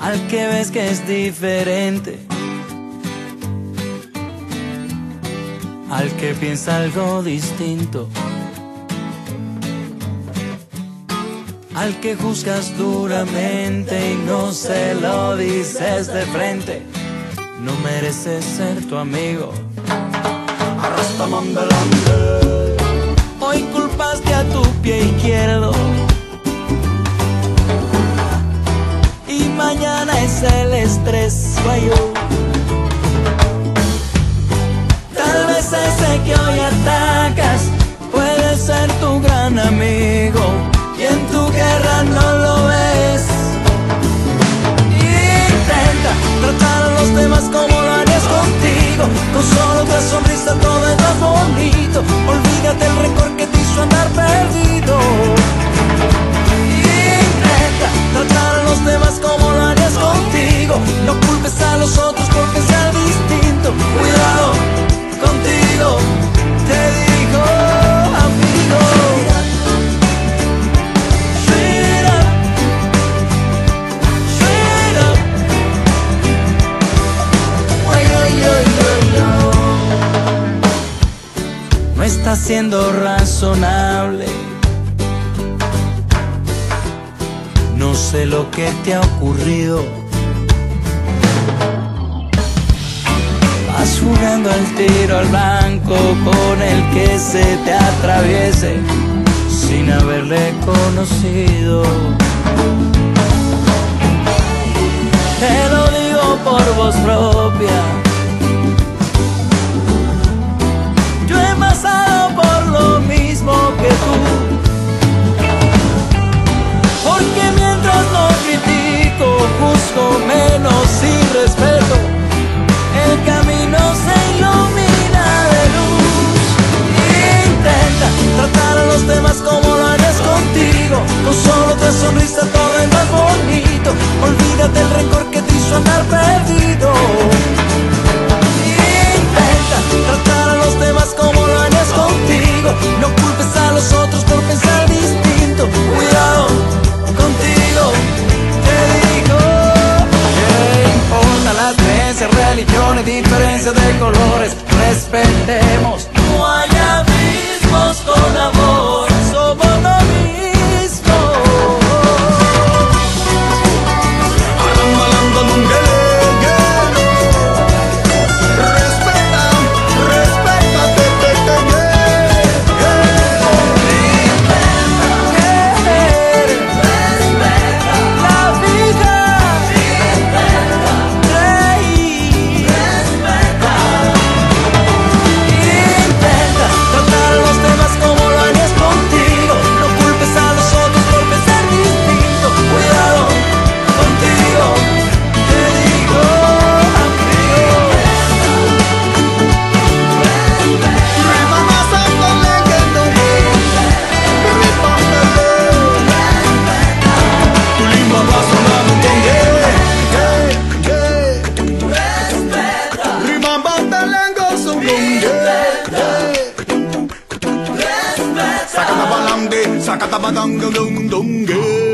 sabes que es diferente al que piensa algo distinto. Al que juzgas duramente y no se lo dices de frente, no mereces ser tu amigo. Hoy mañana es el estrés, guayo. A los otros por pensar distinto. Cuidado contigo, te digo, amigo. No está siendo razonable. No sé lo que te ha ocurrido. Vas jugando al tiro al blanco con el que se te atraviese sin haberle conocido. Te lo digo por voz propia. Sonrisa todo es más bonito. Olvídate el rencor que te hizo andar perdido. Intenta tratar a los demás como lo harías contigo. No culpes a los otros por pensar distinto. Cuidado contigo, te digo. ¿Qué importa las creencias, religiones, diferencias de colores? Respetemos. sakata badang dong dong dong